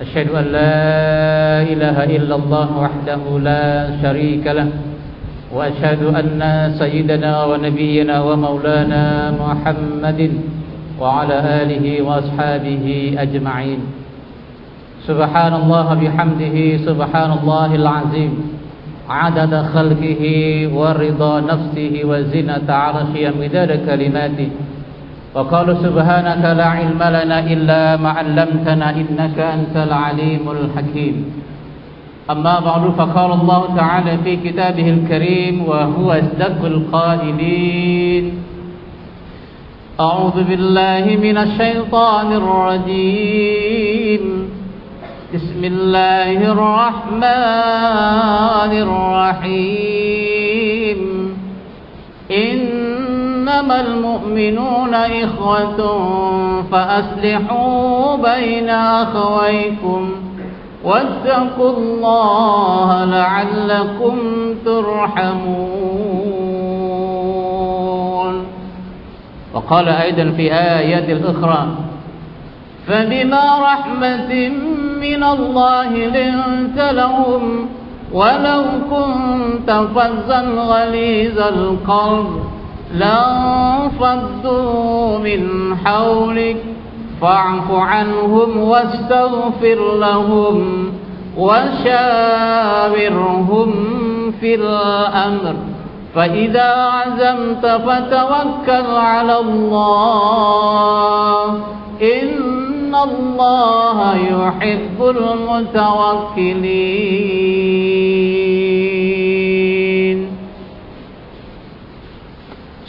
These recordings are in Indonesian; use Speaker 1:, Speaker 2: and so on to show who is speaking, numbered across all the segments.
Speaker 1: أشهد أن لا إله إلا الله وحده لا شريك له وأشهد أن سيدنا ونبينا ومولانا محمد وعلى آله وأصحابه أجمعين. سبحان الله بحمده سبحان الله العظيم. عدد خلقه ورضا نفسه وزنة عرشه مداد كلماته. وقالوا سبحانك لا علم لنا إلا ما علمتنا إنك أنت العليم الحكيم. أما بعد فقال الله تعالى في كتابه الكريم وهو أصدق القائلين أعوذ بالله من الشيطان الرجيم. بسم الله الرحمن الرحيم. إنما المؤمنون إخوة فأصلحوا بين أخويكم واتقوا الله لعلكم ترحمون. وقال أيضا في آيات الأخرى فبما رحمة من الله لنت لهم ولو كنت فظا غليظ القلب لانفضوا من حولك فاعف عنهم واستغفر لهم وشاورهم في الأمر. فإذا عزمت فتوكل على الله إن الله يحب المتوكلين.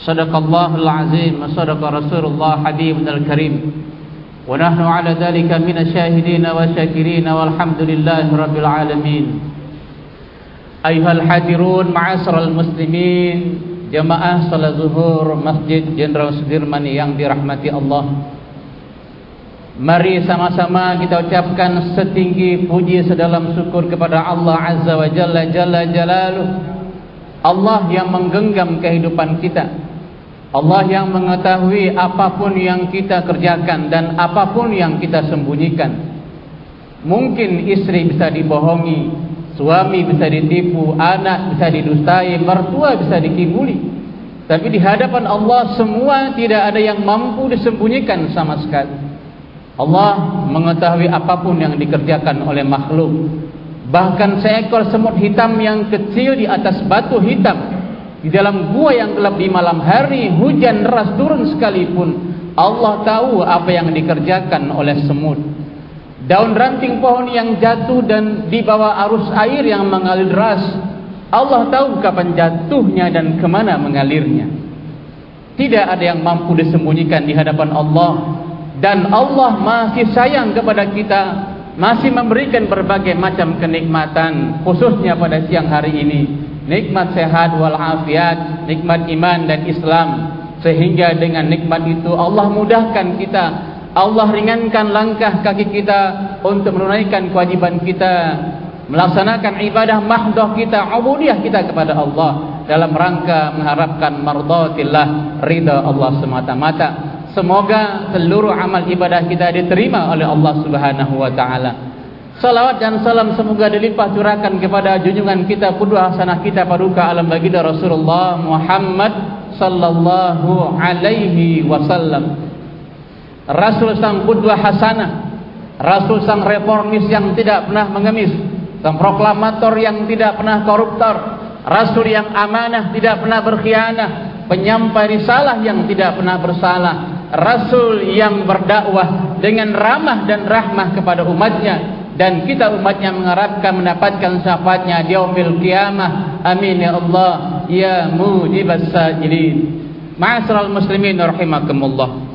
Speaker 1: صدق الله العظيم وصدق رسول الله حبيبنا الكريم ونحن على ذلك من الشاهدين والشاكرين والحمد لله رب العالمين أيها الحاضرون معاشر المسلمين jamaah salat zuhur Masjid Jenderal Sudirman yang dirahmati Allah Mari sama-sama kita ucapkan setinggi puji sedalam syukur kepada Allah Azza wa Jalla Jalla Jalaluh Allah yang menggenggam kehidupan kita Allah yang mengetahui apa pun yang kita kerjakan dan apa pun yang kita sembunyikan. Mungkin istri bisa dibohongi Suami bisa ditipu, anak bisa didustai, mertua bisa dikibuli. Tapi di hadapan Allah semua tidak ada yang mampu disembunyikan sama sekali. Allah mengetahui apa pun yang dikerjakan oleh makhluk. Bahkan seekor semut hitam yang kecil di atas batu hitam Di dalam gua yang gelap di malam hari Hujan deras turun sekalipun Allah tahu apa yang dikerjakan oleh semut. Daun ranting pohon yang jatuh dan di bawah arus air yang mengalir deras Allah tahu kapan jatuhnya dan ke mana mengalirnya. Tidak ada yang mampu disembunyikan di hadapan Allah dan Allah masih sayang kepada kita masih memberikan berbagai macam kenikmatan khususnya pada siang hari ini nikmat sehat walafiat nikmat iman dan Islam. Sehingga dengan nikmat itu Allah mudahkan kita. Allah ringankan langkah kaki kita untuk menunaikan kewajiban kita. Melaksanakan ibadah mahdoh kita ubudiyah kita kepada Allah dalam rangka mengharapkan mardatillah ridha Allah semata-mata. Semoga seluruh amal ibadah kita diterima oleh Allah Subhanahu wa taala. Salawat dan salam semoga dilimpah curahkan kepada junjungan kita qudwah hasanah kita paduka alam baginda Rasulullah Muhammad sallallahu alaihi wasallam. Rasul sang qudwah hasanah, Rasul sang reformis yang tidak pernah mengemis, sang proklamator yang tidak pernah koruptor, Rasul yang amanah tidak pernah berkhianat, penyampai risalah yang tidak pernah bersalah, Rasul yang berdakwah dengan ramah dan rahmah kepada umatnya dan kita umatnya mengharapkan mendapatkan syafaatnya di yaumil qiyamah. Amin ya Allah. Ya mujibas sajidin ma'asyiral muslimin rahimakumullah.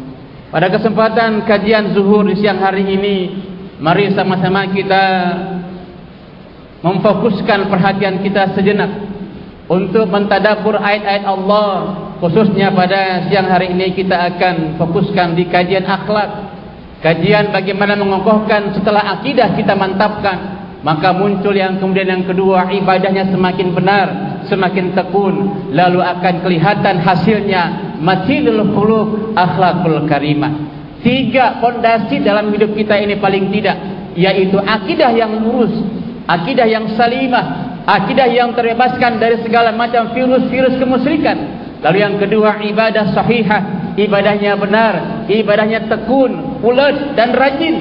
Speaker 1: Pada kesempatan kajian zuhur di siang hari ini mari sama-sama kita memfokuskan perhatian kita sejenak untuk mentadabur ayat-ayat Allah. Khususnya pada siang hari ini kita akan fokuskan di kajian akhlak kajian bagaimana mengokohkan setelah akidah kita mantapkan maka muncul yang kemudian yang kedua ibadahnya semakin benar semakin tekun lalu akan kelihatan hasilnya matinul khuluq akhlakul karimah. Tiga fondasi dalam hidup kita ini paling tidak yaitu akidah yang lurus akidah yang salimah akidah yang terbebaskan dari segala macam virus-virus kemusyrikan. Lalu yang kedua ibadah sahihah ibadahnya benar ibadahnya tekun ulet dan rajin.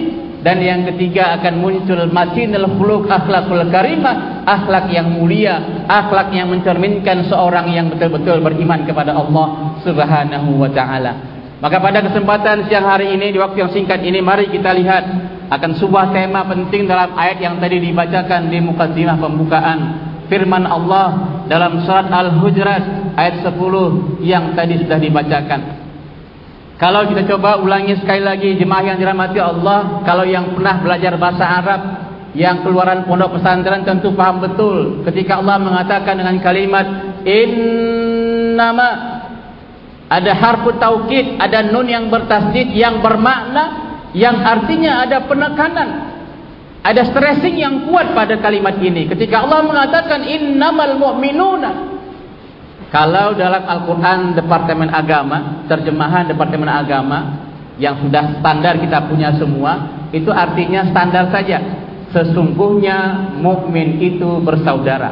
Speaker 1: Dan yang ketiga akan muncul matinul khuluq akhlakul karimah akhlak yang mulia akhlak yang mencerminkan seorang yang betul-betul beriman kepada Allah Subhanahu wa taala. Maka pada kesempatan siang hari ini di waktu yang singkat ini mari kita lihat akan sebuah tema penting dalam ayat yang tadi dibacakan di mukadimah pembukaan firman Allah dalam surat Al-Hujurat ayat 10 yang tadi sudah dibacakan kalau kita coba ulangi sekali lagi jemaah yang dirahmati Allah, kalau yang pernah belajar bahasa Arab, yang keluaran pondok pesantren tentu paham betul ketika Allah mengatakan dengan kalimat innama ada harfu taukid, ada nun yang bertasdid yang bermakna yang artinya ada penekanan. Ada stressing yang kuat pada kalimat ini. Ketika Allah mengatakan innamal mu'minuna kalau dalam Al-Quran Departemen Agama, terjemahan Departemen Agama yang sudah standar kita punya semua, itu artinya standar saja. Sesungguhnya mukmin itu bersaudara.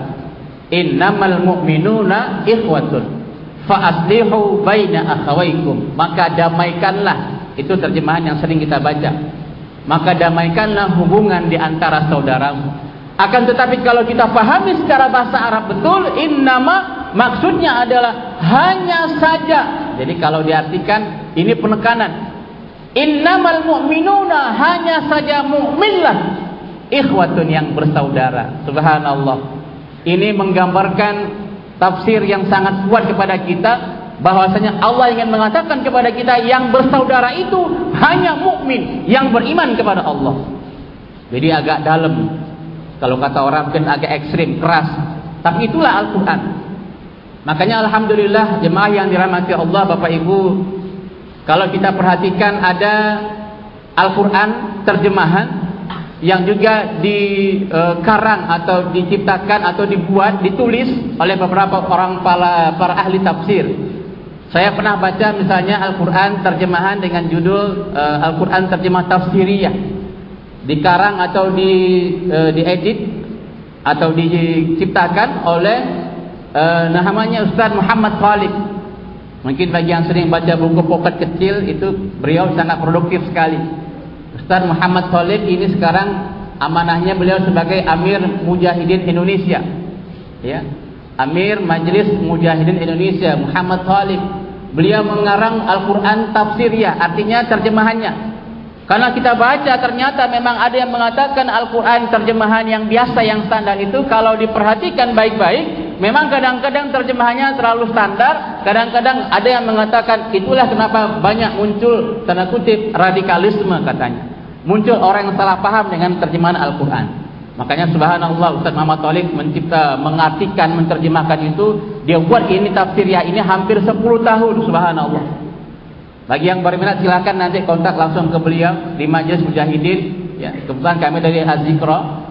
Speaker 1: Innamal mu'minuna ikhwatun. Fa'aslihu baina akhawaikum. Maka damaikanlah. Itu terjemahan yang sering kita baca. Maka damaikanlah hubungan di antara saudaramu. Akan tetapi kalau kita pahami secara bahasa Arab betul, innama maksudnya adalah hanya saja. Jadi kalau diartikan ini penekanan. Innamal mu'minuna hanya saja mukminlah ikhwatun yang bersaudara. Subhanallah. Ini menggambarkan tafsir yang sangat kuat kepada kita bahwasanya Allah ingin mengatakan kepada kita yang bersaudara itu hanya mukmin yang beriman kepada Allah. Jadi agak dalam. Kalau kata orang mungkin agak ekstrim, keras. Tapi itulah Al-Qur'an. Makanya alhamdulillah jemaah yang dirahmati Allah Bapak Ibu, kalau kita perhatikan ada Al-Qur'an terjemahan yang juga dikarang atau diciptakan atau dibuat, ditulis oleh beberapa orang para, para ahli tafsir. Saya pernah baca misalnya Al-Qur'an terjemahan dengan judul uh, Al-Qur'an terjemah tafsiriyah. Dikarang atau di uh, diedit atau diciptakan oleh uh, namanya Ustaz Muhammad Khalid. Mungkin bagi yang sering baca buku pocket kecil itu beliau sangat produktif sekali. Ustaz Muhammad Khalid ini sekarang amanahnya beliau sebagai Amir Mujahidin Indonesia. Ya. Amir Majlis Mujahidin Indonesia Muhammad Khalid. Beliau mengarang Al-Qur'an tafsirnya, artinya terjemahannya. Karena kita baca ternyata memang ada yang mengatakan Al-Quran terjemahan yang biasa yang standar itu kalau diperhatikan baik-baik memang kadang-kadang terjemahannya terlalu standar kadang-kadang ada yang mengatakan itulah kenapa banyak muncul tanda kutip radikalisme katanya muncul orang yang salah paham dengan terjemahan Al-Quran makanya subhanallah Ustaz Muhammad Talib mencipta mengartikan menerjemahkan itu dia buat ini tafsir ya ini hampir 10 tahun subhanallah bagi yang berminat silakan nanti kontak langsung ke beliau di Majelis Mujahidin. Ya, kebetulan kami dari Azikra.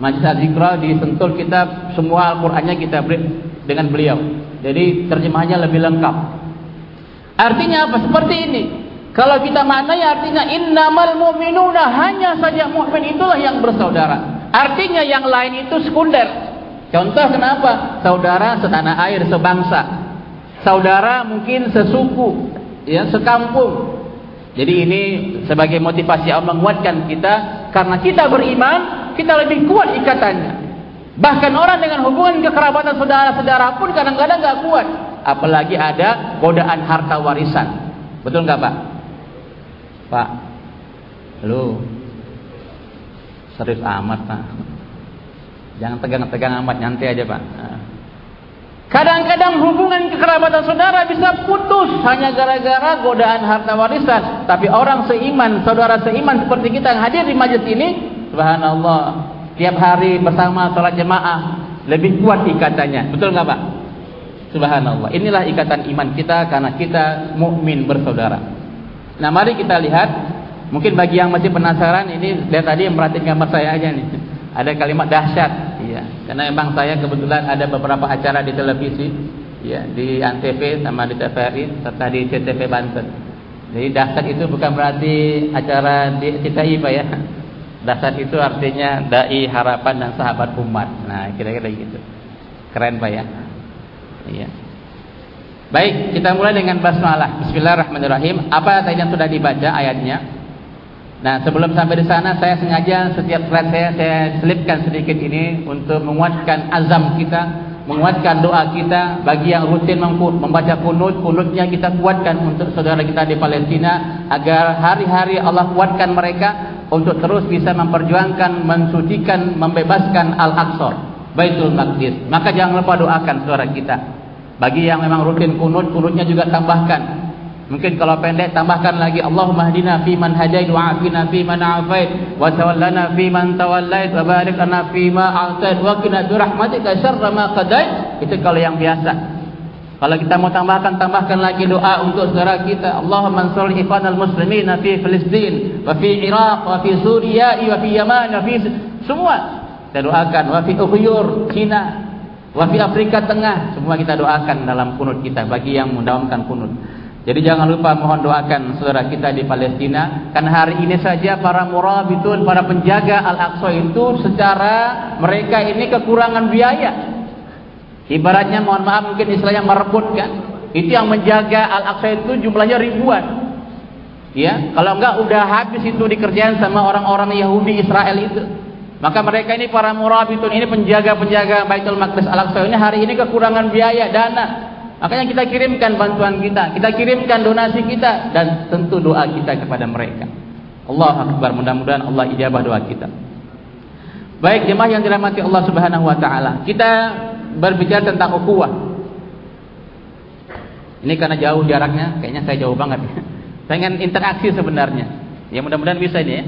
Speaker 1: Majelis Azikra di Sentul kita semua Al-Qur'annya kita beri dengan beliau. Jadi terjemahannya lebih lengkap. Artinya apa? Seperti ini. Kalau kita maknai artinya innamal mu'minuna hanya saja mukmin itulah yang bersaudara. Artinya yang lain itu sekunder. Contoh kenapa? Saudara setanah air, sebangsa. Saudara mungkin sesuku, ya sekampung. Jadi ini sebagai motivasi Allah menguatkan kita karena kita beriman, kita lebih kuat ikatannya. Bahkan orang dengan hubungan kekerabatan saudara-saudara pun kadang-kadang nggak kuat, apalagi ada godaan harta warisan. Betul nggak Pak? Pak, lu serius amat Pak. Jangan tegang-tegang amat, nyantai aja Pak. Kadang-kadang hubungan kekerabatan saudara bisa putus hanya gara-gara godaan harta warisan. Tapi orang seiman, saudara seiman seperti kita yang hadir di majlis ini, subhanallah, tiap hari bersama sholat jemaah lebih kuat ikatannya. Betul nggak Pak? Subhanallah. Inilah ikatan iman kita karena kita mukmin bersaudara. Nah, mari kita lihat. Mungkin bagi yang masih penasaran ini lihat tadi yang merhatiin gambar saya aja nih. Ada kalimat dahsyat. Karena emang saya kebetulan ada beberapa acara di televisi, ya, di Antv sama di TVRI serta di CTV Banten. Jadi dahsyat itu bukan berarti acara di CTI Pak ya. Dahsyat itu artinya dai harapan dan sahabat umat. Nah, kira-kira gitu. Keren Pak ya. Iya. Baik, kita mulai dengan basmalah. Bismillahirrahmanirrahim. Apa tadi yang sudah dibaca ayatnya? Nah, sebelum sampai di sana saya sengaja setiap slide saya saya selipkan sedikit ini untuk menguatkan azam kita, menguatkan doa kita bagi yang rutin membaca kunut, kunutnya kita kuatkan untuk saudara kita di Palestina agar hari-hari Allah kuatkan mereka untuk terus bisa memperjuangkan, mensucikan, membebaskan Al-Aqsa, Baitul Maqdis. Maka jangan lupa doakan saudara kita. Bagi yang memang rutin kunut, kunutnya juga tambahkan. Mungkin kalau pendek tambahkan lagi Allahumma hdina fi man hadait wa afina fi man afait wa tawallana fi man tawallait wa barik lana fi ma a'tait wa qina bi rahmatika syarra ma qadait. Itu kalau yang biasa. Kalau kita mau tambahkan tambahkan lagi doa untuk saudara kita. Allahumma ansur ikhwanal muslimin fi Palestin wa fi Iraq wa fi Suriah wa fi Yaman wa fi semua. Kita doakan wa fi Uyghur, Cina, Wafi Afrika Tengah semua kita doakan dalam kunut kita bagi yang mendawamkan kunut. Jadi jangan lupa mohon doakan saudara kita di Palestina karena hari ini saja para murabitun, para penjaga Al-Aqsa itu secara mereka ini kekurangan biaya. Ibaratnya mohon maaf mungkin istilahnya merebutkan. Itu yang menjaga Al-Aqsa itu jumlahnya ribuan. Ya, kalau enggak udah habis itu dikerjain sama orang-orang Yahudi Israel itu. Maka mereka ini para murabitun ini penjaga-penjaga Baitul Maqdis Al-Aqsa ini hari ini kekurangan biaya dana. Makanya kita kirimkan bantuan kita, kita kirimkan donasi kita dan tentu doa kita kepada mereka. Allah Akbar, mudah-mudahan Allah ijabah doa kita. Baik jemaah yang dirahmati Allah Subhanahu wa taala. Kita berbicara tentang ukhuwah. Ini karena jauh jaraknya, kayaknya saya jauh banget. Pengen interaksi sebenarnya. Ya mudah-mudahan bisa ini ya.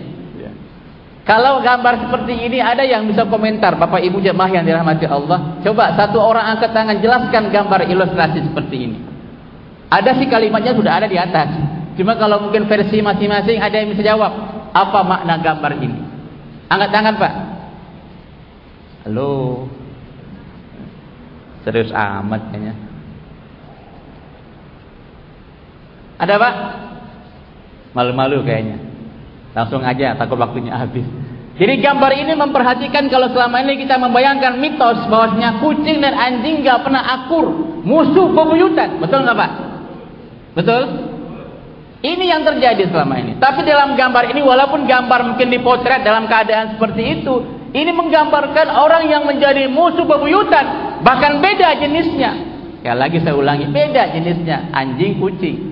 Speaker 1: Kalau gambar seperti ini ada yang bisa komentar Bapak Ibu jemaah yang dirahmati Allah Coba satu orang angkat tangan jelaskan gambar ilustrasi seperti ini. Ada sih kalimatnya sudah ada di atas. Cuma kalau mungkin versi masing-masing ada yang bisa jawab Apa makna gambar ini? Angkat tangan Pak. Halo. Serius amat kayaknya. Ada Pak? Malu-malu kayaknya Langsung aja takut waktunya habis. Jadi gambar ini memperhatikan kalau selama ini kita membayangkan mitos bahwasanya kucing dan anjing gak pernah akur, musuh bebuyutan. Betul nggak Pak? Betul? Ini yang terjadi selama ini. Tapi dalam gambar ini walaupun gambar mungkin dipotret dalam keadaan seperti itu, ini menggambarkan orang yang menjadi musuh bebuyutan, bahkan beda jenisnya. Ya lagi saya ulangi, beda jenisnya, anjing, kucing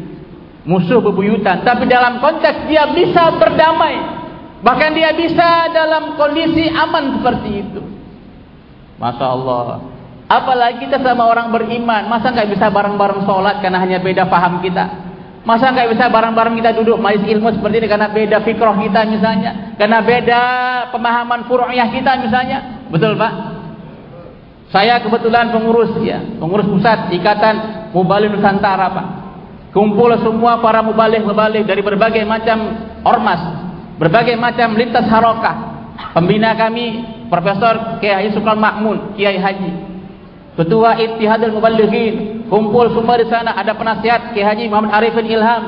Speaker 1: musuh bebuyutan. Tapi dalam konteks dia bisa berdamai. Bahkan dia bisa dalam kondisi aman seperti itu. Masya Allah. Apalagi kita sama orang beriman. Masa nggak bisa bareng-bareng sholat karena hanya beda paham kita? Masa nggak bisa bareng-bareng kita duduk majlis ilmu seperti ini karena beda fikroh kita misalnya? Karena beda pemahaman furu'iyah kita misalnya? Betul pak? Saya kebetulan pengurus ya. Pengurus pusat ikatan Mubalin Nusantara pak Kumpul semua para mubalik-mubalik dari berbagai macam ormas, berbagai macam lintas harokah. Pembina kami Profesor Kiai Sultan Makmun, Kiai Haji. Ketua Ittihadul Mubalighin, kumpul semua di sana ada penasihat Kiai Haji Muhammad Arifin Ilham.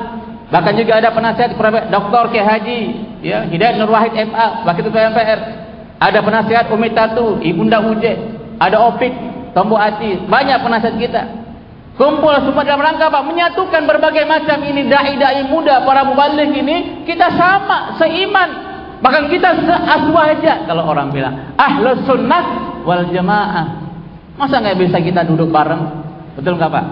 Speaker 1: Bahkan juga ada penasihat Dr. Kiai Haji, ya, Hidayat Nur Wahid MA, Wakil Ketua MPR. Ada penasihat Umi Tatu, Ibunda Uje, ada Opik, Tombo Ati, banyak penasihat kita. Kumpul semua dalam rangka apa? Menyatukan berbagai macam ini dai-dai muda para mubalik ini kita sama, seiman. Bahkan kita seaswaja kalau orang bilang ahlus sunnah wal jamaah. Masa nggak bisa kita duduk bareng? Betul nggak Pak?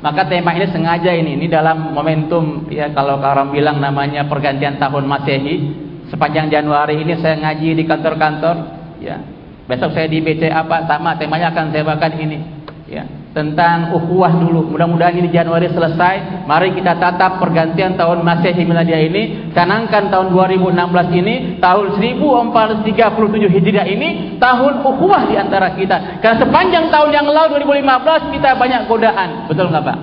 Speaker 1: Maka tema ini sengaja ini, ini dalam momentum ya kalau orang bilang namanya pergantian tahun Masehi. Sepanjang Januari ini saya ngaji di kantor-kantor, ya. Besok saya di BC apa sama temanya akan saya bahkan ini, ya tentang ukhuwah dulu. Mudah-mudahan ini Januari selesai. Mari kita tatap pergantian tahun Masehi Miladia ini, canangkan tahun 2016 ini, tahun 1437 Hijriah ini, tahun ukhuwah di antara kita. Karena sepanjang tahun yang lalu 2015 kita banyak godaan. Betul nggak Pak?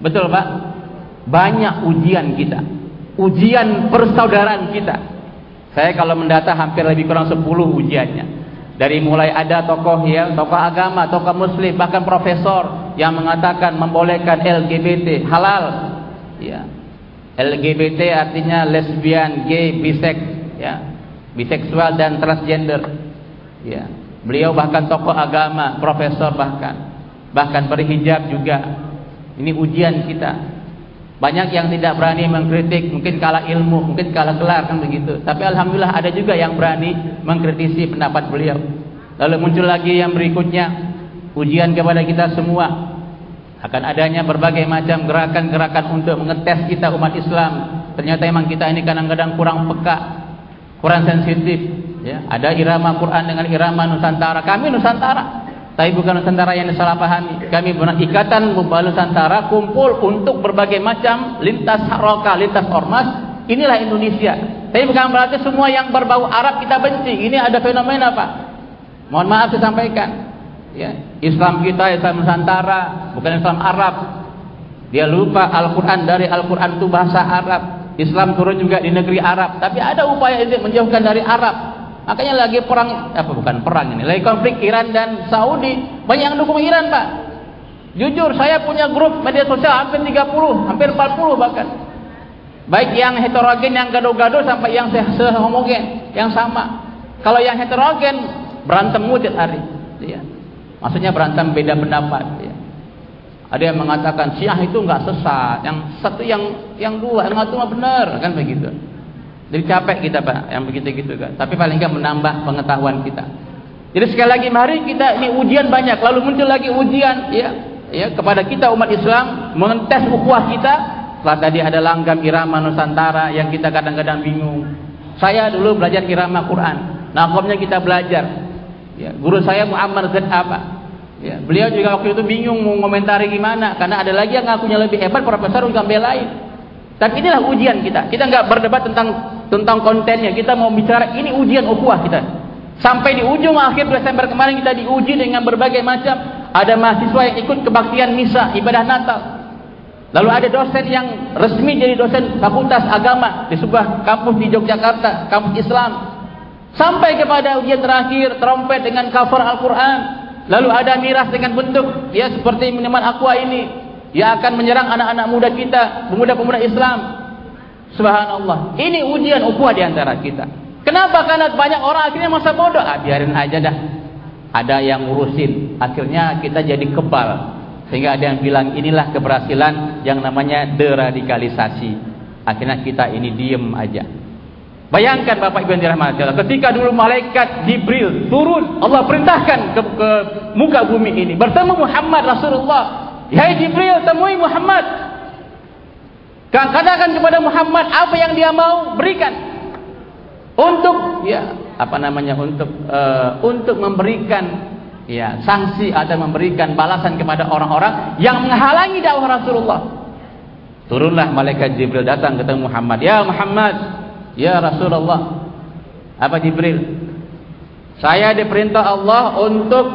Speaker 1: Betul Pak? Banyak ujian kita. Ujian persaudaraan kita. Saya kalau mendata hampir lebih kurang 10 ujiannya. Dari mulai ada tokoh ya, tokoh agama, tokoh muslim, bahkan profesor yang mengatakan membolehkan LGBT halal. Ya. LGBT artinya lesbian, gay, bisex, ya. Biseksual dan transgender. Ya. Beliau bahkan tokoh agama, profesor bahkan. Bahkan berhijab juga. Ini ujian kita. Banyak yang tidak berani mengkritik, mungkin kalah ilmu, mungkin kalah gelar kan begitu. Tapi alhamdulillah ada juga yang berani mengkritisi pendapat beliau. Lalu muncul lagi yang berikutnya, ujian kepada kita semua akan adanya berbagai macam gerakan-gerakan untuk mengetes kita umat Islam. Ternyata memang kita ini kadang-kadang kurang peka, kurang sensitif. Ya, ada irama Quran dengan irama Nusantara. Kami Nusantara, tapi bukan Nusantara yang disalahpahami. Kami benar ikatan Nusantara kumpul untuk berbagai macam lintas haroka, lintas ormas. Inilah Indonesia. Tapi bukan berarti semua yang berbau Arab kita benci. Ini ada fenomena Pak. Mohon maaf saya sampaikan. Ya, Islam kita Islam Nusantara, bukan Islam Arab. Dia lupa Al-Quran dari Al-Quran itu bahasa Arab. Islam turun juga di negeri Arab. Tapi ada upaya untuk menjauhkan dari Arab. Makanya lagi perang apa bukan perang ini, lagi konflik Iran dan Saudi. Banyak yang dukung Iran, Pak. Jujur saya punya grup media sosial hampir 30, hampir 40 bahkan. Baik yang heterogen, yang gado-gado sampai yang sehomogen, yang sama. Kalau yang heterogen berantem mujud hari, ya. Maksudnya berantem beda pendapat, ya. Ada yang mengatakan Syiah itu enggak sesat, yang satu yang yang dua, yang satu benar, kan begitu. Jadi capek kita Pak yang begitu-gitu kan. Tapi paling enggak menambah pengetahuan kita. Jadi sekali lagi mari kita ini ujian banyak lalu muncul lagi ujian ya ya kepada kita umat Islam mengetes ukhuwah kita. Setelah tadi ada langgam irama Nusantara yang kita kadang-kadang bingung. Saya dulu belajar irama Quran. Nakomnya kita belajar. Ya, guru saya Muhammad Z apa? Ya, beliau juga waktu itu bingung mau komentari gimana karena ada lagi yang ngakunya lebih hebat profesor juga belain. Tapi inilah ujian kita. Kita nggak berdebat tentang tentang kontennya. Kita mau bicara ini ujian ukhuwah kita. Sampai di ujung akhir Desember kemarin kita diuji dengan berbagai macam. Ada mahasiswa yang ikut kebaktian misa ibadah Natal. Lalu ada dosen yang resmi jadi dosen fakultas agama di sebuah kampus di Yogyakarta, kampus Islam. Sampai kepada ujian terakhir trompet dengan cover Al-Quran. Lalu ada miras dengan bentuk ya seperti minuman aqua ini yang akan menyerang anak-anak muda kita, pemuda-pemuda Islam. Subhanallah. Ini ujian ukhuwah di antara kita. Kenapa? Karena banyak orang akhirnya masa bodoh. Ah, biarin aja dah. Ada yang ngurusin. Akhirnya kita jadi kebal. Sehingga ada yang bilang inilah keberhasilan yang namanya deradikalisasi. Akhirnya kita ini diem aja. Bayangkan Bapak Ibu yang dirahmati Allah, ketika dulu malaikat Jibril turun, Allah perintahkan ke, ke muka bumi ini bertemu Muhammad Rasulullah Hai Jibril temui Muhammad Katakan kepada Muhammad apa yang dia mau berikan untuk ya apa namanya untuk uh, untuk memberikan ya sanksi atau memberikan balasan kepada orang-orang yang menghalangi dakwah Rasulullah. Turunlah malaikat Jibril datang ketemu Muhammad. Ya Muhammad, ya Rasulullah. Apa Jibril? Saya diperintah Allah untuk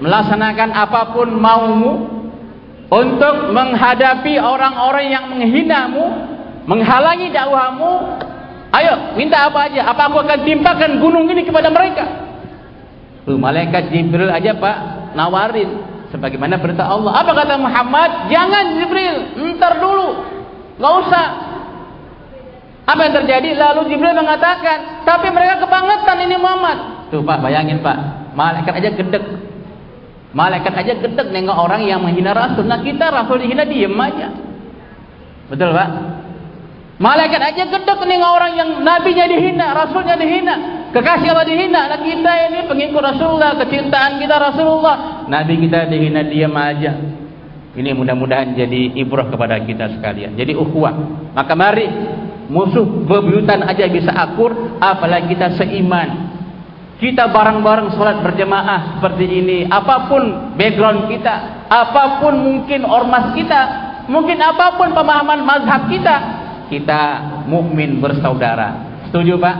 Speaker 1: melaksanakan apa pun maumu untuk menghadapi orang-orang yang menghinamu, menghalangi dakwahmu. Ayo, minta apa aja? Apa aku akan timpakan gunung ini kepada mereka? Tuh, malaikat Jibril aja Pak nawarin sebagaimana perintah Allah. Apa kata Muhammad? Jangan Jibril, entar dulu. Enggak usah. Apa yang terjadi? Lalu Jibril mengatakan, tapi mereka kebangetan ini Muhammad. Tuh Pak, bayangin Pak, malaikat aja gedek Malaikat aja gedek nengok orang yang menghina Rasul. Nah kita Rasul dihina diem aja. Betul Pak? Malaikat aja gedek nengok orang yang nabinya dihina, Rasulnya dihina. Kekasih Allah dihina. Nah kita ini pengikut Rasulullah, kecintaan kita Rasulullah. Nabi kita dihina diem aja. Ini mudah-mudahan jadi ibrah kepada kita sekalian. Jadi ukhuwah. Maka mari musuh bebuyutan aja bisa akur, apalagi kita seiman. Kita bareng-bareng sholat berjemaah seperti ini. Apa pun background kita. Apa pun mungkin ormas kita. Mungkin apa pun pemahaman mazhab kita. Kita mukmin bersaudara. Setuju Pak?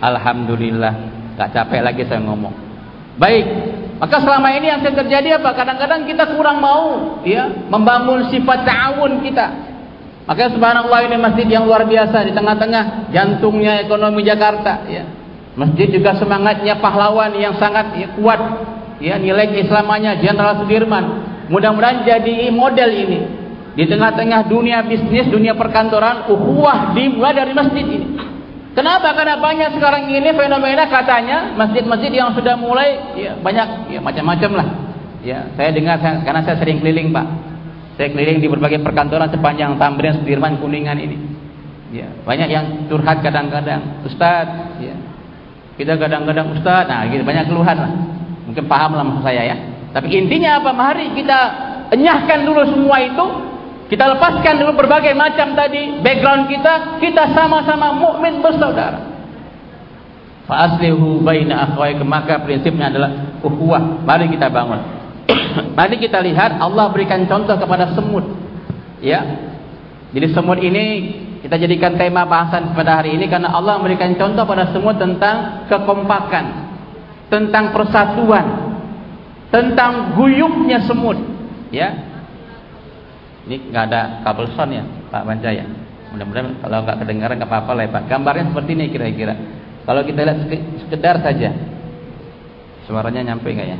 Speaker 1: Alhamdulillah. Gak capek lagi saya ngomong. Baik. Maka selama ini yang terjadi apa? Kadang-kadang kita kurang mau ya membangun sifat ta'awun kita. Maka subhanallah ini masjid yang luar biasa di tengah-tengah jantungnya ekonomi Jakarta ya. Masjid juga semangatnya pahlawan yang sangat kuat ya nilai keislamannya Jenderal Sudirman. Mudah-mudahan jadi model ini di tengah-tengah dunia bisnis, dunia perkantoran, ukhuwah dimulai dari masjid ini. Kenapa? Karena banyak sekarang ini fenomena katanya masjid-masjid yang sudah mulai ya banyak ya macam-macam lah. Ya, saya dengar saya, karena saya sering keliling, Pak. Saya keliling di berbagai perkantoran sepanjang Tamrin, Sudirman, Kuningan ini. Ya, banyak yang curhat kadang-kadang, Ustaz, ya. Kita kadang-kadang Ustaz, nah gitu banyak keluhan lah. Mungkin paham lah maksud saya ya. Tapi intinya apa? Mari kita enyahkan dulu semua itu kita lepaskan dulu berbagai macam tadi background kita, kita sama-sama mukmin bersaudara. Fa aslihu baina akhwaikum maka prinsipnya adalah ukhuwah. Mari kita bangun. Mari kita lihat Allah berikan contoh kepada semut. Ya. Jadi semut ini kita jadikan tema bahasan pada hari ini karena Allah memberikan contoh pada semut tentang kekompakan, tentang persatuan, tentang guyupnya semut. Ya, ini nggak ada kabel sound ya, Pak Banjaya. Mudah-mudahan kalau nggak kedengaran nggak apa-apa lah ya Pak. Gambarnya seperti ini kira-kira. Kalau kita lihat sekedar saja, suaranya nyampe nggak ya?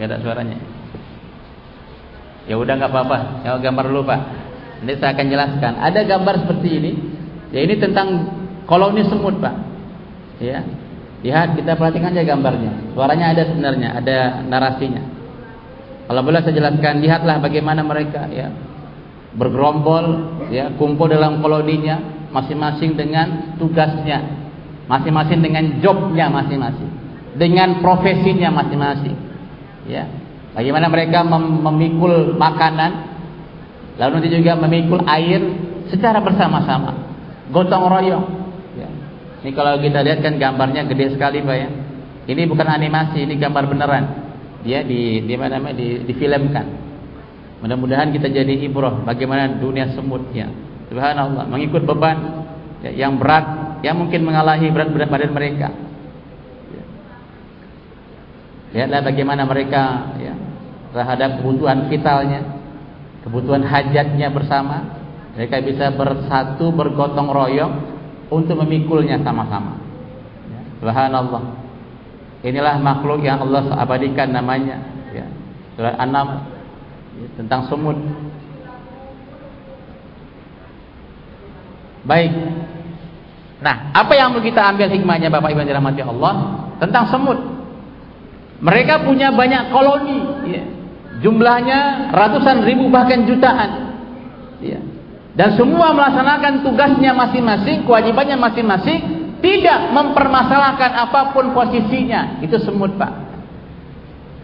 Speaker 1: Gak ada suaranya. Ya udah nggak apa-apa. Ya gambar dulu Pak. Nanti saya akan jelaskan. Ada gambar seperti ini. Ya ini tentang koloni semut Pak. Ya, Lihat, kita perhatikan aja gambarnya. Suaranya ada sebenarnya, ada narasinya. Kalau boleh saya jelaskan, lihatlah bagaimana mereka ya bergerombol, ya kumpul dalam koloninya, masing-masing dengan tugasnya, masing-masing dengan jobnya masing-masing, dengan profesinya masing-masing. Ya, bagaimana mereka mem memikul makanan, lalu nanti juga memikul air secara bersama-sama, gotong royong. Ini kalau kita lihat kan gambarnya gede sekali Pak ya. Ini bukan animasi, ini gambar beneran. Ya di di mana namanya di difilmkan. Mudah-mudahan kita jadi ibrah bagaimana dunia semut ya. Subhanallah, mengikut beban ya, yang berat yang mungkin mengalahi berat-berat badan mereka. Ya. Lihatlah bagaimana mereka ya terhadap kebutuhan vitalnya, kebutuhan hajatnya bersama. Mereka bisa bersatu bergotong royong untuk memikulnya sama-sama. Ya. Subhanallah. Inilah makhluk yang Allah abadikan namanya. Ya. Surat An-Naml ya, tentang semut. Baik. Nah, apa yang kita ambil hikmahnya Bapak Ibu yang dirahmati Allah tentang semut? Mereka punya banyak koloni, ya. Jumlahnya ratusan ribu bahkan jutaan. Ya dan semua melaksanakan tugasnya masing-masing, kewajibannya masing-masing, tidak mempermasalahkan apa pun posisinya. Itu semut, Pak.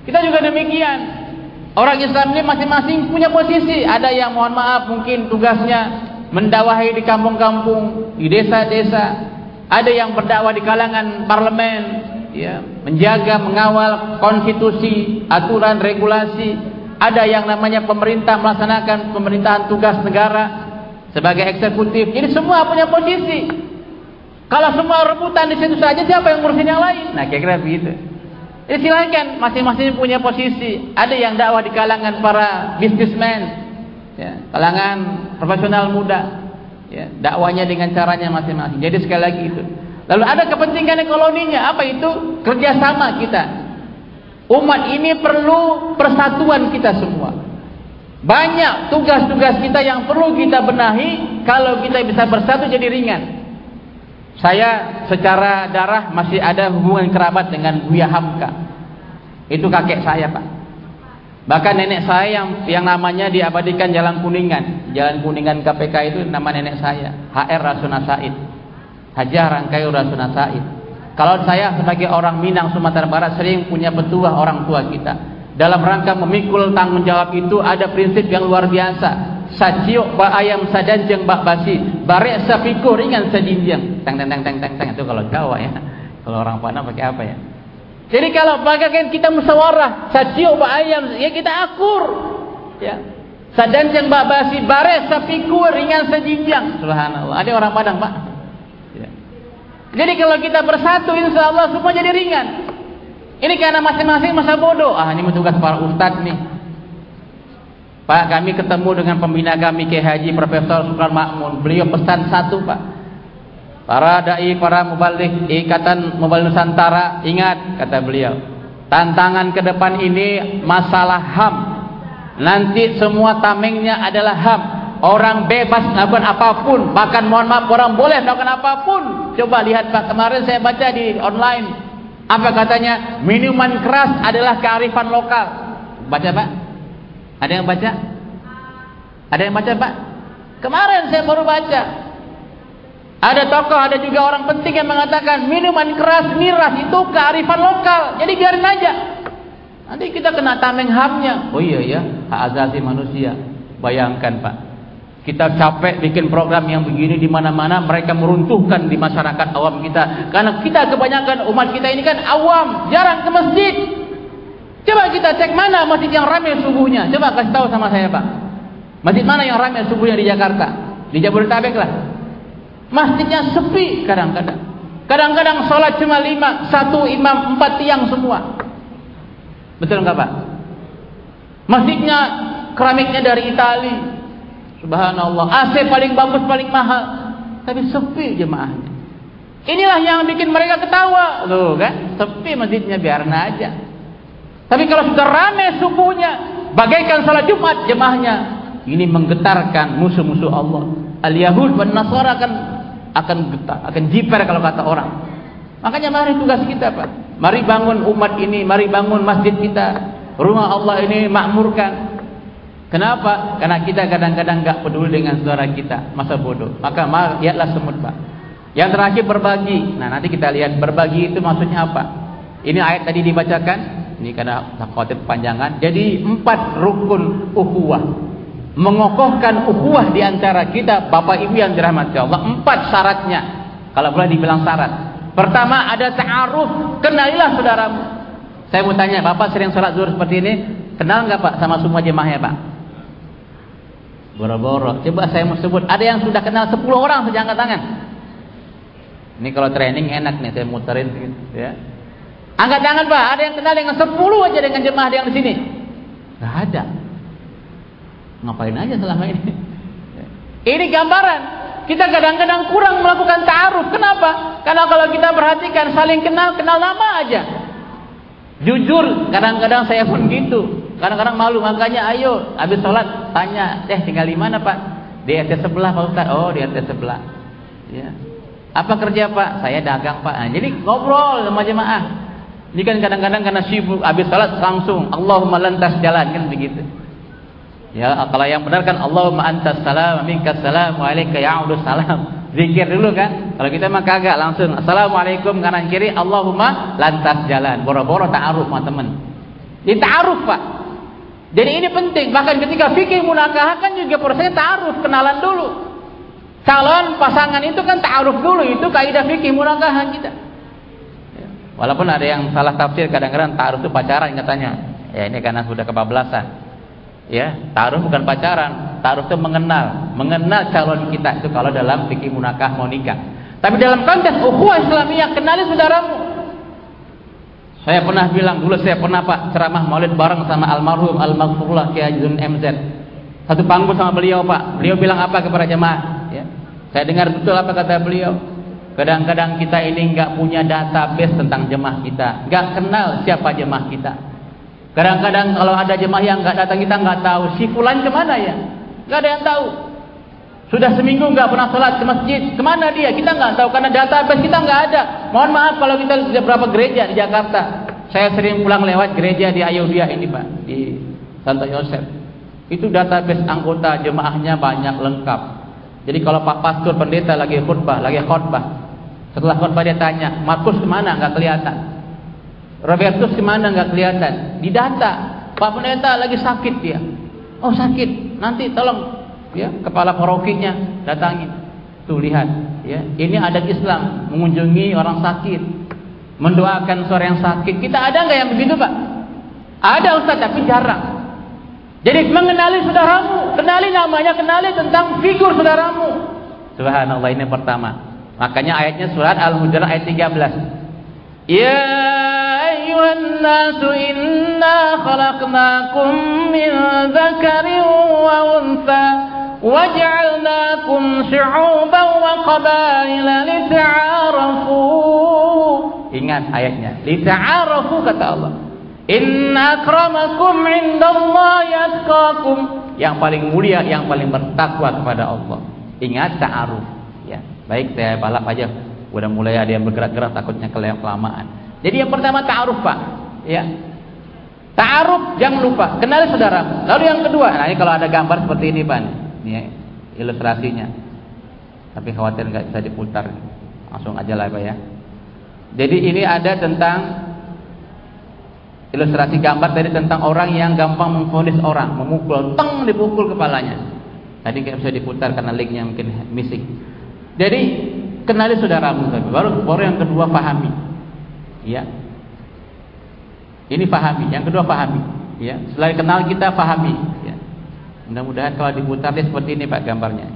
Speaker 1: Kita juga demikian. Orang Islam ini masing-masing punya posisi. Ada yang mohon maaf mungkin tugasnya mendakwahi di kampung-kampung, di desa-desa. Ada yang berdakwah di kalangan parlemen, ya, menjaga, mengawal konstitusi, aturan, regulasi. Ada yang namanya pemerintah melaksanakan pemerintahan tugas negara sebagai eksekutif. Jadi semua punya posisi. Kalau semua rebutan di situ saja, siapa yang ngurusin yang lain? Nah, kira-kira begitu. Jadi silakan masing-masing punya posisi. Ada yang dakwah di kalangan para businessman, ya, kalangan profesional muda. Ya, dakwanya dengan caranya masing-masing. Jadi sekali lagi itu. Lalu ada kepentingan koloninya, apa itu? Kerjasama kita. Umat ini perlu persatuan kita semua. Banyak tugas-tugas kita yang perlu kita benahi kalau kita bisa bersatu jadi ringan. Saya secara darah masih ada hubungan kerabat dengan Buya Hamka. Itu kakek saya, Pak. Bahkan nenek saya yang yang namanya diabadikan Jalan Kuningan. Jalan Kuningan KPK itu nama nenek saya, HR Rasuna Said. Hajar Rangkai Rasuna Said. Kalau saya sebagai orang Minang Sumatera Barat sering punya petua orang tua kita. Dalam rangka memikul tanggung jawab itu ada prinsip yang luar biasa. Saciuk ba ayam sadanjeng bak basi. Barek sapiku ringan sedinjang tang tang tang tang tang tang itu kalau Jawa ya. Kalau orang Padang pakai apa ya? Jadi kalau bagaikan kita musyawarah saciuk ba ayam ya kita akur. Ya. Sadanjeng bak basi barek sapiku ringan sedinjang subhanallah. Ada orang Padang Pak. Jadi kalau kita bersatu insyaallah semua jadi ringan ini karena masing-masing masa bodoh ah ini tugas para ustaz nih Pak kami ketemu dengan pembina kami Kiai Haji Profesor Sultan Makmun. Beliau pesan satu Pak. Para dai, para mubalik ikatan mubalik Nusantara ingat kata beliau. Tantangan ke depan ini masalah HAM. Nanti semua tamengnya adalah HAM. Orang bebas melakukan apa pun, bahkan mohon maaf orang boleh melakukan apa pun. Coba lihat Pak kemarin saya baca di online. Apa katanya? Minuman keras adalah kearifan lokal. Baca Pak? Ada yang baca? Ada yang baca Pak? Kemarin saya baru baca. Ada tokoh, ada juga orang penting yang mengatakan minuman keras, miras itu kearifan lokal. Jadi biarin aja. Nanti kita kena tameng hamnya. Oh iya ya, hak asasi manusia. Bayangkan Pak. Kita capek bikin program yang begini di mana-mana, mereka meruntuhkan di masyarakat awam kita. Karena kita kebanyakan umat kita ini kan awam, jarang ke masjid. Coba kita cek mana masjid yang ramai subuhnya. Coba kasih tahu sama saya Pak. Masjid mana yang ramai subuhnya di Jakarta? Di Jabodetabek lah. Masjidnya sepi kadang-kadang. Kadang-kadang sholat cuma lima, satu imam, empat tiang semua. Betul enggak Pak? Masjidnya keramiknya dari Itali. Subhanallah. AC paling bagus, paling mahal. Tapi sepi jemaahnya. Inilah yang bikin mereka ketawa. Loh kan? Sepi masjidnya biarna aja. Tapi kalau sudah ramai subuhnya, bagaikan salat Jumat jemaahnya, ini menggetarkan musuh-musuh Allah. Al-Yahud dan Nasara akan akan getar, akan jiper kalau kata orang. Makanya mari tugas kita, Pak. Mari bangun umat ini, mari bangun masjid kita. Rumah Allah ini makmurkan. Kenapa? Karena kita kadang-kadang enggak peduli dengan saudara kita, masa bodoh. Maka lihatlah semut, Pak. Yang terakhir berbagi. Nah, nanti kita lihat berbagi itu maksudnya apa. Ini ayat tadi dibacakan ini karena khawatir panjangan. Jadi empat rukun ukhuwah. Mengokohkan ukhuwah di antara kita Bapak Ibu yang dirahmati Allah. Empat syaratnya. Kalau boleh dibilang syarat. Pertama ada ta'aruf. Kenalilah saudaramu. Saya mau tanya, Bapak sering sholat zuhur seperti ini, kenal nggak Pak sama semua jemaahnya Pak? Boro-boro. Coba saya mau sebut, ada yang sudah kenal 10 orang sejak angkat tangan. Ini kalau training enak nih, saya muterin ya. Angkat tangan Pak, ada yang kenal dengan 10 aja dengan jemaah yang di sini. Enggak ada. Ngapain aja selama ini? Ini gambaran. Kita kadang-kadang kurang melakukan ta'aruf. Kenapa? Karena kalau kita perhatikan saling kenal, kenal nama aja. Jujur, kadang-kadang saya pun gitu. Kadang-kadang malu, makanya ayo habis sholat tanya, "Eh, tinggal di mana, Pak?" Di RT sebelah, Pak Ustaz. Oh, di RT sebelah. Ya. Apa kerja, Pak? Saya dagang, Pak. Nah, jadi ngobrol sama jemaah. Ini kan kadang-kadang karena sibuk habis salat langsung Allahumma lantas jalan kan begitu. Ya, kalau yang benar kan Allahumma antas salam minkas salam wa ya'udus salam. Zikir dulu kan. Kalau kita mah kagak langsung Assalamualaikum kanan kiri Allahumma lantas jalan. Boro-boro ta'aruf sama teman. Ini ta'aruf, Pak. Jadi ini penting. Bahkan ketika fikih munakah kan juga prosesnya ta'aruf, kenalan dulu. Calon pasangan itu kan ta'aruf dulu, itu kaidah fikih munakah kita. Walaupun ada yang salah tafsir kadang-kadang taruh itu pacaran katanya. Ya ini karena sudah kebablasan. Ya, taruh bukan pacaran, taruh itu mengenal, mengenal calon kita itu kalau dalam fikih munakah mau nikah. Tapi dalam konteks ukhuwah Islamiyah kenali saudaramu. Saya pernah bilang dulu saya pernah Pak ceramah Maulid bareng sama almarhum Al-Maghfurullah Kiai Haji MZ. Satu panggung sama beliau Pak. Beliau bilang apa kepada jemaah? Ya. Saya dengar betul apa kata beliau. Kadang-kadang kita ini enggak punya database tentang jemaah kita, enggak kenal siapa jemaah kita. Kadang-kadang kalau ada jemaah yang enggak datang kita enggak tahu si fulan ke mana ya, enggak ada yang tahu. Sudah seminggu enggak pernah sholat ke masjid, ke mana dia? Kita enggak tahu karena database kita enggak ada. Mohon maaf kalau kita sudah berapa gereja di Jakarta. Saya sering pulang lewat gereja di Ayodhya ini pak, di Santo Yosef. Itu database anggota jemaahnya banyak lengkap. Jadi kalau Pak Pastor pendeta lagi khutbah, lagi khutbah, setelah khutbah dia tanya, Markus ke mana? Enggak kelihatan. Robertus ke mana? Enggak kelihatan. Di data, Pak Pendeta lagi sakit dia. Oh sakit, nanti tolong ya, kepala parokinya datangi. Tuh lihat, ya. Ini adat Islam, mengunjungi orang sakit, mendoakan seorang yang sakit. Kita ada nggak yang begitu, Pak? Ada Ustaz, tapi jarang. Jadi mengenali saudaramu, kenali namanya, kenali tentang figur saudaramu. Subhanallah ini pertama. Makanya ayatnya surat Al-Hujurat ayat 13. Ya ayyuhan nasu inna khalaqnakum min dzakarin wa untha syu'uban wa qabaila lita'arafu. Ingat ayatnya, lita'arafu kata Allah. Inna akramakum indallahi atqakum. Yang paling mulia, yang paling bertakwa kepada Allah. Ingat ta'aruf ya. Baik saya balap aja. Udah mulai ada yang bergerak-gerak takutnya kelamaan. Jadi yang pertama ta'aruf Pak, ya. Ta'aruf jangan lupa, kenali saudara. Lalu yang kedua, nah ini kalau ada gambar seperti ini Pak. Ini ya, ilustrasinya. Tapi khawatir nggak bisa diputar. Langsung aja lah Pak ya. Jadi ini ada tentang ilustrasi gambar tadi tentang orang yang gampang memfonis orang, memukul, teng dipukul kepalanya. Tadi nggak bisa diputar karena linknya mungkin missing. Jadi kenali saudaramu baru baru yang kedua pahami. Ya. Ini pahami, yang kedua pahami. Ya, selain kenal kita pahami. Mudah-mudahan kalau diputar dia seperti ini Pak gambarnya,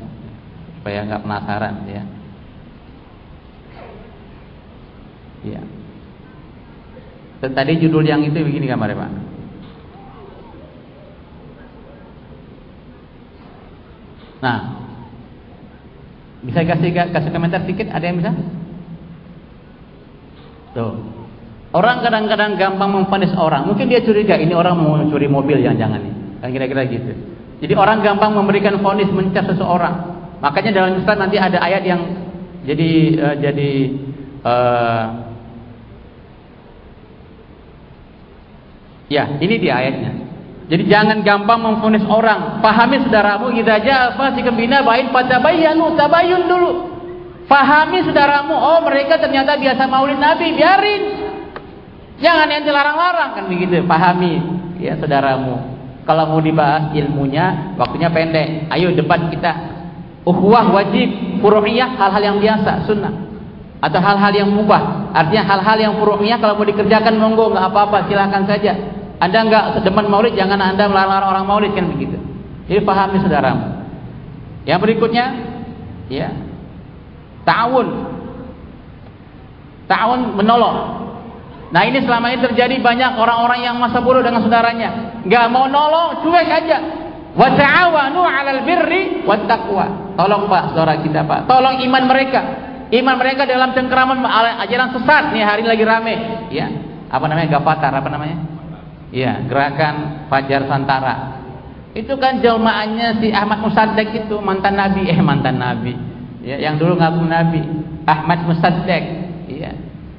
Speaker 1: supaya nggak penasaran. Ya. Ya. Tadi judul yang itu begini gambarnya Pak. Nah, bisa kasih kasih komentar sedikit? Ada yang bisa? Tuh. Orang kadang-kadang gampang memfonis orang. Mungkin dia curiga ini orang mau curi mobil yang jangan nih. Kan kira-kira gitu. Jadi orang gampang memberikan fonis mencap seseorang. Makanya dalam Islam nanti ada ayat yang jadi uh, jadi uh, ya ini dia ayatnya. Jadi jangan gampang memfonis orang. Pahami saudaramu idza jaa fasiqun bina bain fatabayyanu tabayyun dulu. Pahami saudaramu, oh mereka ternyata biasa maulid Nabi, biarin. Jangan yang dilarang-larang kan begitu. Pahami ya saudaramu. Kalau mau dibahas ilmunya, waktunya pendek. Ayo debat kita. Uhwah wajib, furu'iyah hal-hal yang biasa, sunnah. Atau hal-hal yang mubah. Artinya hal-hal yang furu'iyah kalau mau dikerjakan monggo nggak apa-apa, silakan saja. Anda enggak sedemen maulid, jangan Anda melarang orang maulid kan begitu. Jadi pahami saudaramu. Yang berikutnya, ya, ta'awun. Ta'awun menolong. Nah ini selama ini terjadi banyak orang-orang yang masa bodoh dengan saudaranya. Enggak mau nolong, cuek aja. Wa ta'awanu 'alal birri wat taqwa. Tolong Pak, saudara kita Pak. Tolong iman mereka. Iman mereka dalam cengkeraman ajaran sesat nih hari ini lagi rame. Ya. Apa namanya? Gafatar, apa namanya? Ya, gerakan Fajar Santara. Itu kan jelmaannya si Ahmad Musaddaq itu mantan nabi, eh mantan nabi. Ya, yang dulu ngaku nabi, Ahmad Musaddaq.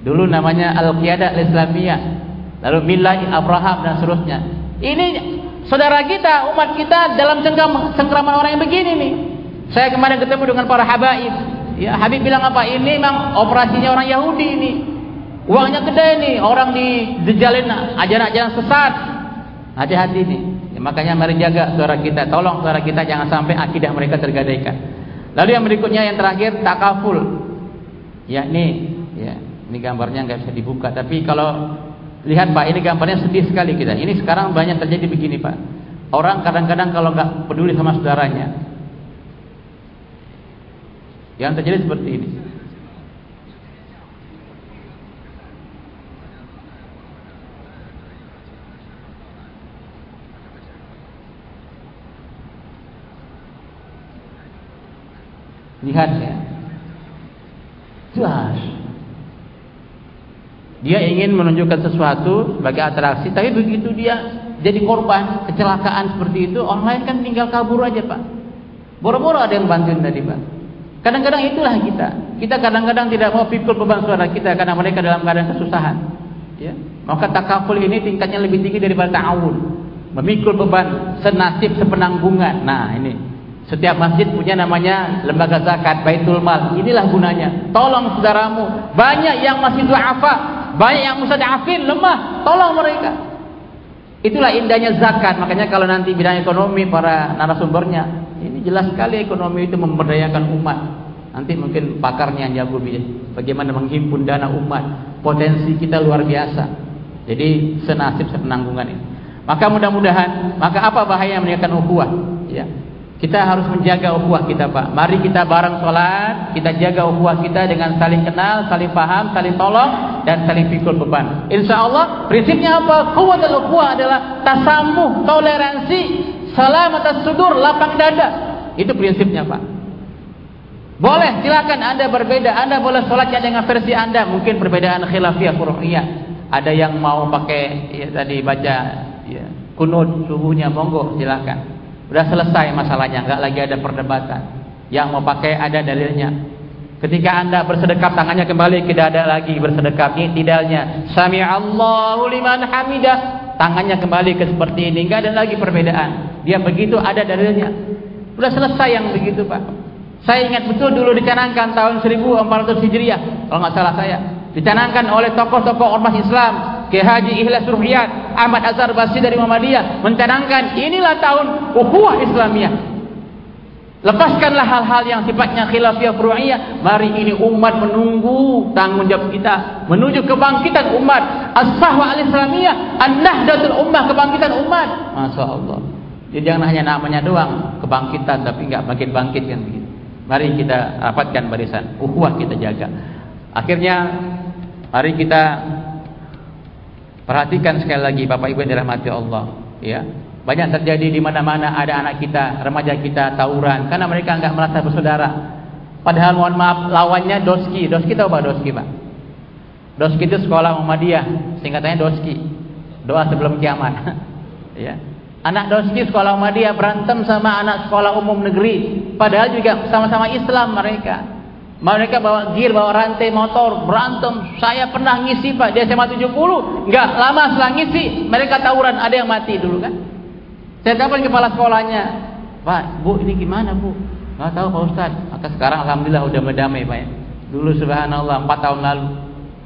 Speaker 1: Dulu namanya Al-Qiyadah Al-Islamiyah. Lalu Milah Abraham dan seterusnya. Ini saudara kita, umat kita dalam cengkraman orang yang begini nih. Saya kemarin ketemu dengan para habaib. Ya, Habib bilang apa? Ini memang operasinya orang Yahudi ini. Uangnya gede nih, orang di dijalin ajaran-ajaran sesat. Hati-hati nih. Ya, makanya mari jaga suara kita. Tolong suara kita jangan sampai akidah mereka tergadaikan. Lalu yang berikutnya yang terakhir takaful. Ya nih, ya ini gambarnya nggak bisa dibuka. Tapi kalau lihat Pak, ini gambarnya sedih sekali kita. Ini sekarang banyak terjadi begini Pak. Orang kadang-kadang kalau nggak peduli sama saudaranya, yang terjadi seperti ini. Lihat ya. Jelas. Dia ingin menunjukkan sesuatu sebagai atraksi, tapi begitu dia jadi korban kecelakaan seperti itu, orang lain kan tinggal kabur aja pak. Boro-boro ada yang bantuin tadi pak. Kadang-kadang itulah kita. Kita kadang-kadang tidak mau pikul beban saudara kita karena mereka dalam keadaan kesusahan. Ya. Maka takaful ini tingkatnya lebih tinggi daripada ta'awun. Memikul beban senasib sepenanggungan. Nah ini setiap masjid punya namanya lembaga zakat, baitul mal. Inilah gunanya. Tolong saudaramu. Banyak yang masih duafa, banyak yang mustadafin, lemah. Tolong mereka. Itulah indahnya zakat. Makanya kalau nanti bidang ekonomi para narasumbernya ini jelas sekali ekonomi itu memberdayakan umat. Nanti mungkin pakarnya yang jago bagaimana menghimpun dana umat. Potensi kita luar biasa. Jadi senasib sepenanggungan ini. Maka mudah-mudahan, maka apa bahaya meninggalkan ukhuwah? Ya. Kita harus menjaga ukhuwah kita, Pak. Mari kita bareng sholat, kita jaga ukhuwah kita dengan saling kenal, saling paham, saling tolong dan saling pikul beban. Insya Allah prinsipnya apa? Kuwatul ukhuwah adalah tasamuh, toleransi, salamat sudur, lapang dada. Itu prinsipnya, Pak. Boleh, silakan Anda berbeda. Anda boleh sholatnya dengan versi Anda. Mungkin perbedaan khilafiyah, furu'iyah. Ada yang mau pakai ya, tadi baca ya, kunut subuhnya, monggo silakan. Sudah selesai masalahnya, enggak lagi ada perdebatan. Yang mau pakai ada dalilnya. Ketika anda bersedekap tangannya kembali tidak ada lagi bersedekap ini tidaknya. Sami Allahu liman hamidah. Tangannya kembali ke seperti ini. Enggak ada lagi perbedaan. Dia begitu ada dalilnya. Sudah selesai yang begitu Pak. Saya ingat betul dulu dicanangkan tahun 1400 Hijriah. Kalau nggak salah saya. Dicanangkan oleh tokoh-tokoh ormas Islam Kiai Haji Ihlas Ruhiyat, Ahmad Azhar Basri dari Muhammadiyah mencanangkan inilah tahun ukhuwah Islamiyah. Lepaskanlah hal-hal yang sifatnya khilafiyah furu'iyah. Mari ini umat menunggu tanggung jawab kita menuju kebangkitan umat. As-sahwa al-islamiyah, an-nahdatul ummah kebangkitan umat. Masya Allah. Jadi jangan hanya namanya doang kebangkitan tapi enggak makin bangkit kan begitu. Mari kita rapatkan barisan, ukhuwah kita jaga. Akhirnya mari kita Perhatikan sekali lagi Bapak Ibu yang dirahmati Allah, ya. Banyak terjadi di mana-mana ada anak kita, remaja kita tawuran karena mereka enggak merasa bersaudara. Padahal mohon maaf lawannya Doski. Doski tahu Pak Doski, Pak? Doski itu sekolah Muhammadiyah, singkatannya Doski. Doa sebelum kiamat. ya. Anak Doski sekolah Muhammadiyah berantem sama anak sekolah umum negeri, padahal juga sama-sama Islam mereka. Mereka bawa gear, bawa rantai motor, berantem. Saya pernah ngisi Pak, di SMA 70. Enggak, lama setelah ngisi, mereka tawuran, ada yang mati dulu kan. Saya kapan kepala sekolahnya? Pak, Bu, ini gimana Bu? Enggak tahu Pak Ustaz. Maka sekarang Alhamdulillah udah berdamai Pak ya. Dulu subhanallah 4 tahun lalu.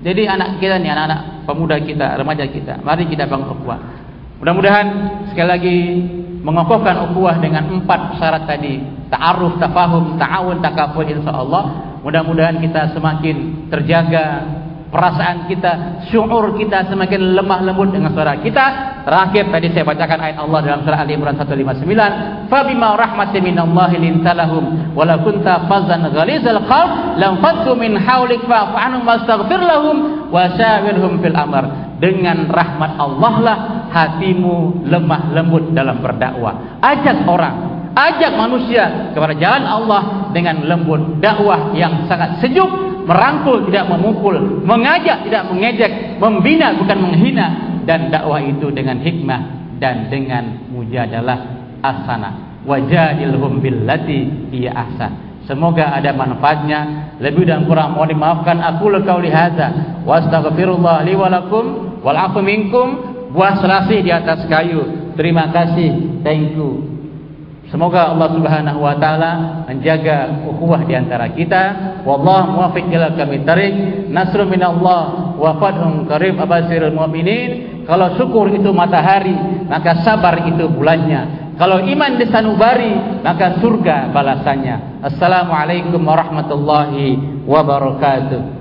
Speaker 1: Jadi anak kita nih, anak-anak pemuda kita, remaja kita. Mari kita bangun ukhuwah. Mudah-mudahan sekali lagi mengokohkan ukhuwah dengan empat syarat tadi. Ta'aruf, tafahum, ta'awun, takaful insyaallah Mudah-mudahan kita semakin terjaga perasaan kita, syuur kita semakin lemah lembut dengan suara kita. Terakhir tadi saya bacakan ayat Allah dalam surah Ali Imran 159, "Fa bima rahmatin minallahi lintalahum wa la kunta fazzan ghalizal qalb lam min hawlik fa'fu anhum wastaghfir lahum wa syawirhum fil amr." Dengan rahmat Allah lah hatimu lemah lembut dalam berdakwah. Ajak orang ajak manusia kepada jalan Allah dengan lembut dakwah yang sangat sejuk merangkul tidak memukul mengajak tidak mengejek membina bukan menghina dan dakwah itu dengan hikmah dan dengan mujadalah asana wajadilhum billati ahsan. Semoga ada manfaatnya. Lebih dan kurang mohon dimaafkan. Aku qauli hadza. Wastaghfirullah li wa wal afu minkum. Buah serasi di atas kayu. Terima kasih. Thank you Semoga Allah Subhanahu wa taala menjaga ukhuwah di antara kita. Wallahu muwaffiq ila kamit tariq. Nasrun minallah wa fathun qarib abasirul mu'minin. Kalau syukur itu matahari, maka sabar itu bulannya. Kalau iman di sanubari, maka surga balasannya. Assalamualaikum warahmatullahi wabarakatuh.